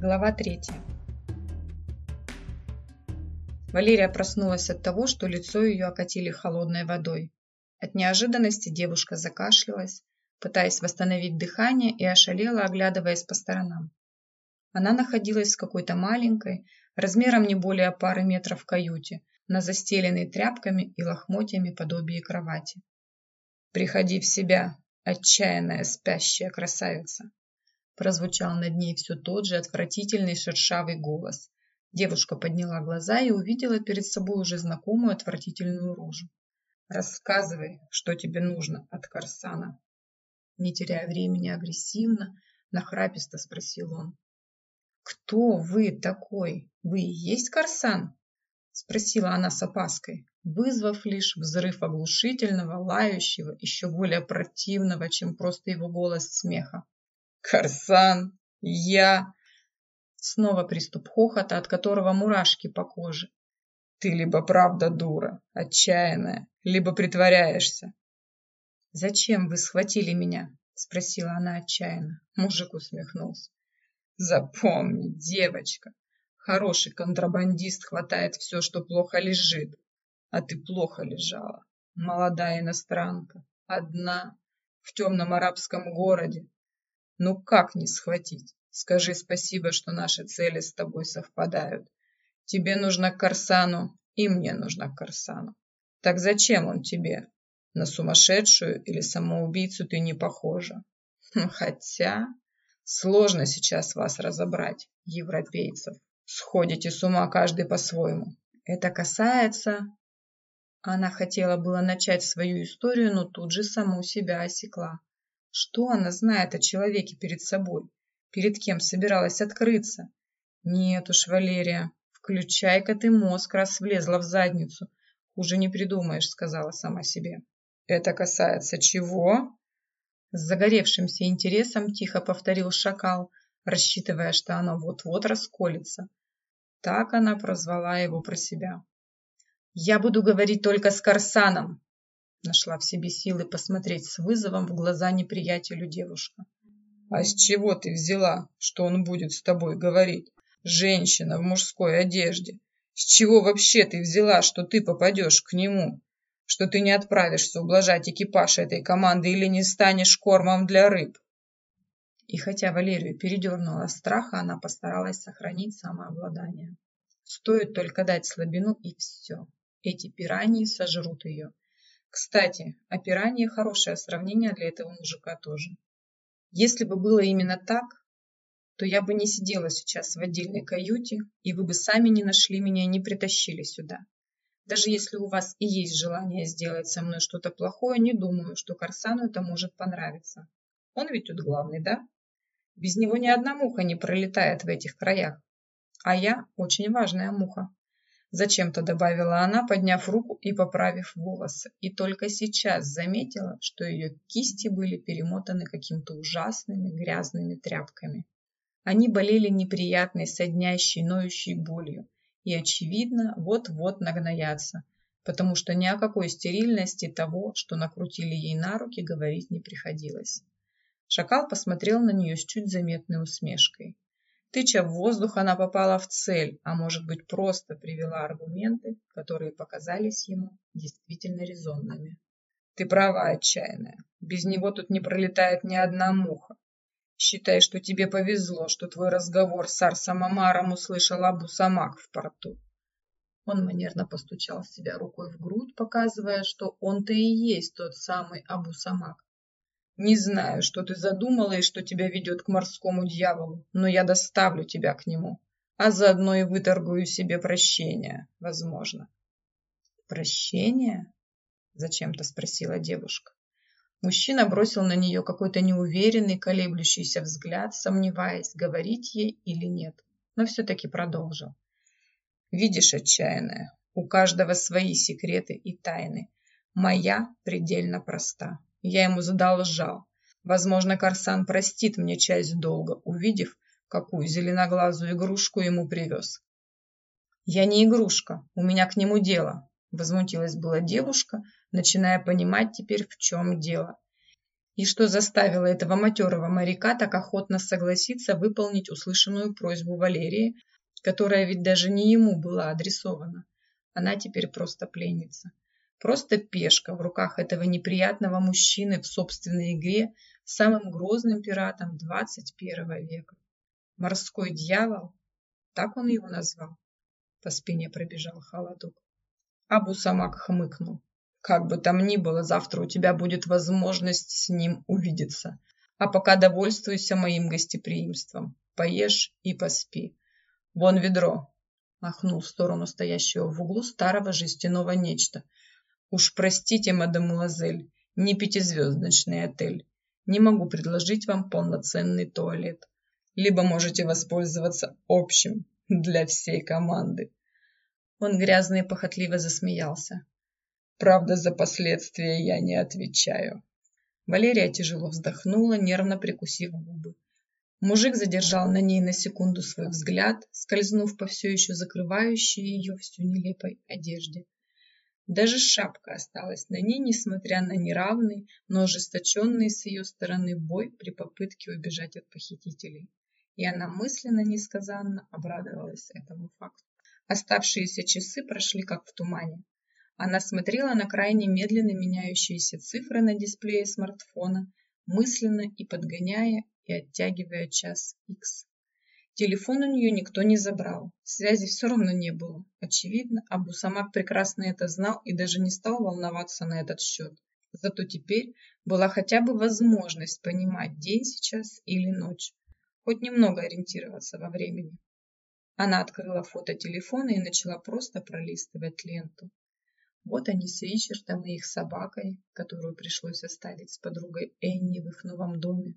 Глава третья. Валерия проснулась от того, что лицо ее окатили холодной водой. От неожиданности девушка закашлялась, пытаясь восстановить дыхание и ошалела, оглядываясь по сторонам. Она находилась в какой-то маленькой, размером не более пары метров каюте, на застеленной тряпками и лохмотьями подобие кровати. «Приходи в себя, отчаянная спящая красавица!» Прозвучал над ней все тот же отвратительный шершавый голос. Девушка подняла глаза и увидела перед собой уже знакомую отвратительную рожу. «Рассказывай, что тебе нужно от Корсана!» Не теряя времени агрессивно, нахраписто спросил он. «Кто вы такой? Вы и есть Корсан?» Спросила она с опаской, вызвав лишь взрыв оглушительного, лающего, еще более противного, чем просто его голос смеха. Корсан, я... Снова приступ хохота, от которого мурашки по коже. Ты либо правда дура, отчаянная, либо притворяешься. «Зачем вы схватили меня?» – спросила она отчаянно. Мужик усмехнулся. «Запомни, девочка, хороший контрабандист хватает все, что плохо лежит. А ты плохо лежала, молодая иностранка, одна, в темном арабском городе, ну как не схватить? Скажи спасибо, что наши цели с тобой совпадают. Тебе нужно к Корсану, и мне нужно к Корсану. Так зачем он тебе? На сумасшедшую или самоубийцу ты не похожа. Хм, хотя сложно сейчас вас разобрать, европейцев. Сходите с ума каждый по-своему. Это касается... Она хотела было начать свою историю, но тут же саму себя осекла. Что она знает о человеке перед собой? Перед кем собиралась открыться? Нет уж, Валерия, включай-ка ты мозг, раз влезла в задницу. Хуже не придумаешь, сказала сама себе. Это касается чего? С загоревшимся интересом тихо повторил шакал, рассчитывая, что оно вот-вот расколется. Так она прозвала его про себя. «Я буду говорить только с Корсаном», Нашла в себе силы посмотреть с вызовом в глаза неприятелю девушка. «А с чего ты взяла, что он будет с тобой говорить? Женщина в мужской одежде. С чего вообще ты взяла, что ты попадешь к нему? Что ты не отправишься ублажать экипаж этой команды или не станешь кормом для рыб?» И хотя Валерию передернула страха, она постаралась сохранить самообладание. Стоит только дать слабину, и все. Эти пираньи сожрут ее. Кстати, опирание – хорошее сравнение для этого мужика тоже. Если бы было именно так, то я бы не сидела сейчас в отдельной каюте, и вы бы сами не нашли меня и не притащили сюда. Даже если у вас и есть желание сделать со мной что-то плохое, не думаю, что Корсану это может понравиться. Он ведь тут главный, да? Без него ни одна муха не пролетает в этих краях. А я очень важная муха. Зачем-то добавила она, подняв руку и поправив волосы. И только сейчас заметила, что ее кисти были перемотаны каким-то ужасными грязными тряпками. Они болели неприятной, соднящей, ноющей болью. И, очевидно, вот-вот нагноятся, потому что ни о какой стерильности того, что накрутили ей на руки, говорить не приходилось. Шакал посмотрел на нее с чуть заметной усмешкой. Тыча в воздух, она попала в цель, а может быть просто привела аргументы, которые показались ему действительно резонными. Ты права, отчаянная. Без него тут не пролетает ни одна муха. Считай, что тебе повезло, что твой разговор с Арсом Амаром услышал Абу Самак в порту. Он манерно постучал себя рукой в грудь, показывая, что он-то и есть тот самый Абу Самак. Не знаю, что ты задумала и что тебя ведет к морскому дьяволу, но я доставлю тебя к нему, а заодно и выторгую себе прощение, возможно. Прощение? Зачем-то спросила девушка. Мужчина бросил на нее какой-то неуверенный, колеблющийся взгляд, сомневаясь, говорить ей или нет, но все-таки продолжил. Видишь, отчаянная, у каждого свои секреты и тайны. Моя предельно проста. Я ему задолжал. Возможно, Корсан простит мне часть долга, увидев, какую зеленоглазую игрушку ему привез. «Я не игрушка, у меня к нему дело», – возмутилась была девушка, начиная понимать теперь, в чем дело. И что заставило этого матерого моряка так охотно согласиться выполнить услышанную просьбу Валерии, которая ведь даже не ему была адресована. Она теперь просто пленница. Просто пешка в руках этого неприятного мужчины в собственной игре с самым грозным пиратом 21 века. Морской дьявол? Так он его назвал. По спине пробежал холодок. Абу Самак хмыкнул. Как бы там ни было, завтра у тебя будет возможность с ним увидеться. А пока довольствуйся моим гостеприимством. Поешь и поспи. Вон ведро. Махнул в сторону стоящего в углу старого жестяного нечто. Уж простите, мадемуазель, не пятизвездочный отель. Не могу предложить вам полноценный туалет. Либо можете воспользоваться общим для всей команды. Он грязно и похотливо засмеялся. Правда, за последствия я не отвечаю. Валерия тяжело вздохнула, нервно прикусив губы. Мужик задержал на ней на секунду свой взгляд, скользнув по все еще закрывающей ее всю нелепой одежде. Даже шапка осталась на ней, несмотря на неравный, но ожесточенный с ее стороны бой при попытке убежать от похитителей. И она мысленно, несказанно обрадовалась этому факту. Оставшиеся часы прошли как в тумане. Она смотрела на крайне медленно меняющиеся цифры на дисплее смартфона, мысленно и подгоняя, и оттягивая час X. Телефон у нее никто не забрал, связи все равно не было. Очевидно, Абу Самак прекрасно это знал и даже не стал волноваться на этот счет. Зато теперь была хотя бы возможность понимать, день сейчас или ночь. Хоть немного ориентироваться во времени. Она открыла фото телефона и начала просто пролистывать ленту. Вот они с Ричардом и их собакой, которую пришлось оставить с подругой Энни в их новом доме.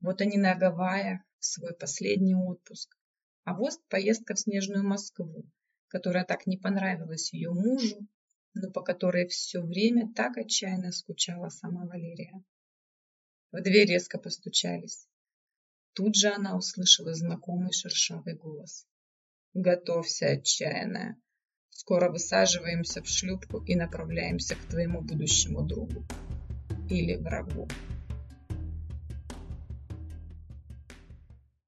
Вот они на Гавайях, свой последний отпуск. А вот поездка в снежную Москву, которая так не понравилась ее мужу, но по которой все время так отчаянно скучала сама Валерия. В дверь резко постучались. Тут же она услышала знакомый шершавый голос. «Готовься, отчаянная. Скоро высаживаемся в шлюпку и направляемся к твоему будущему другу. Или врагу.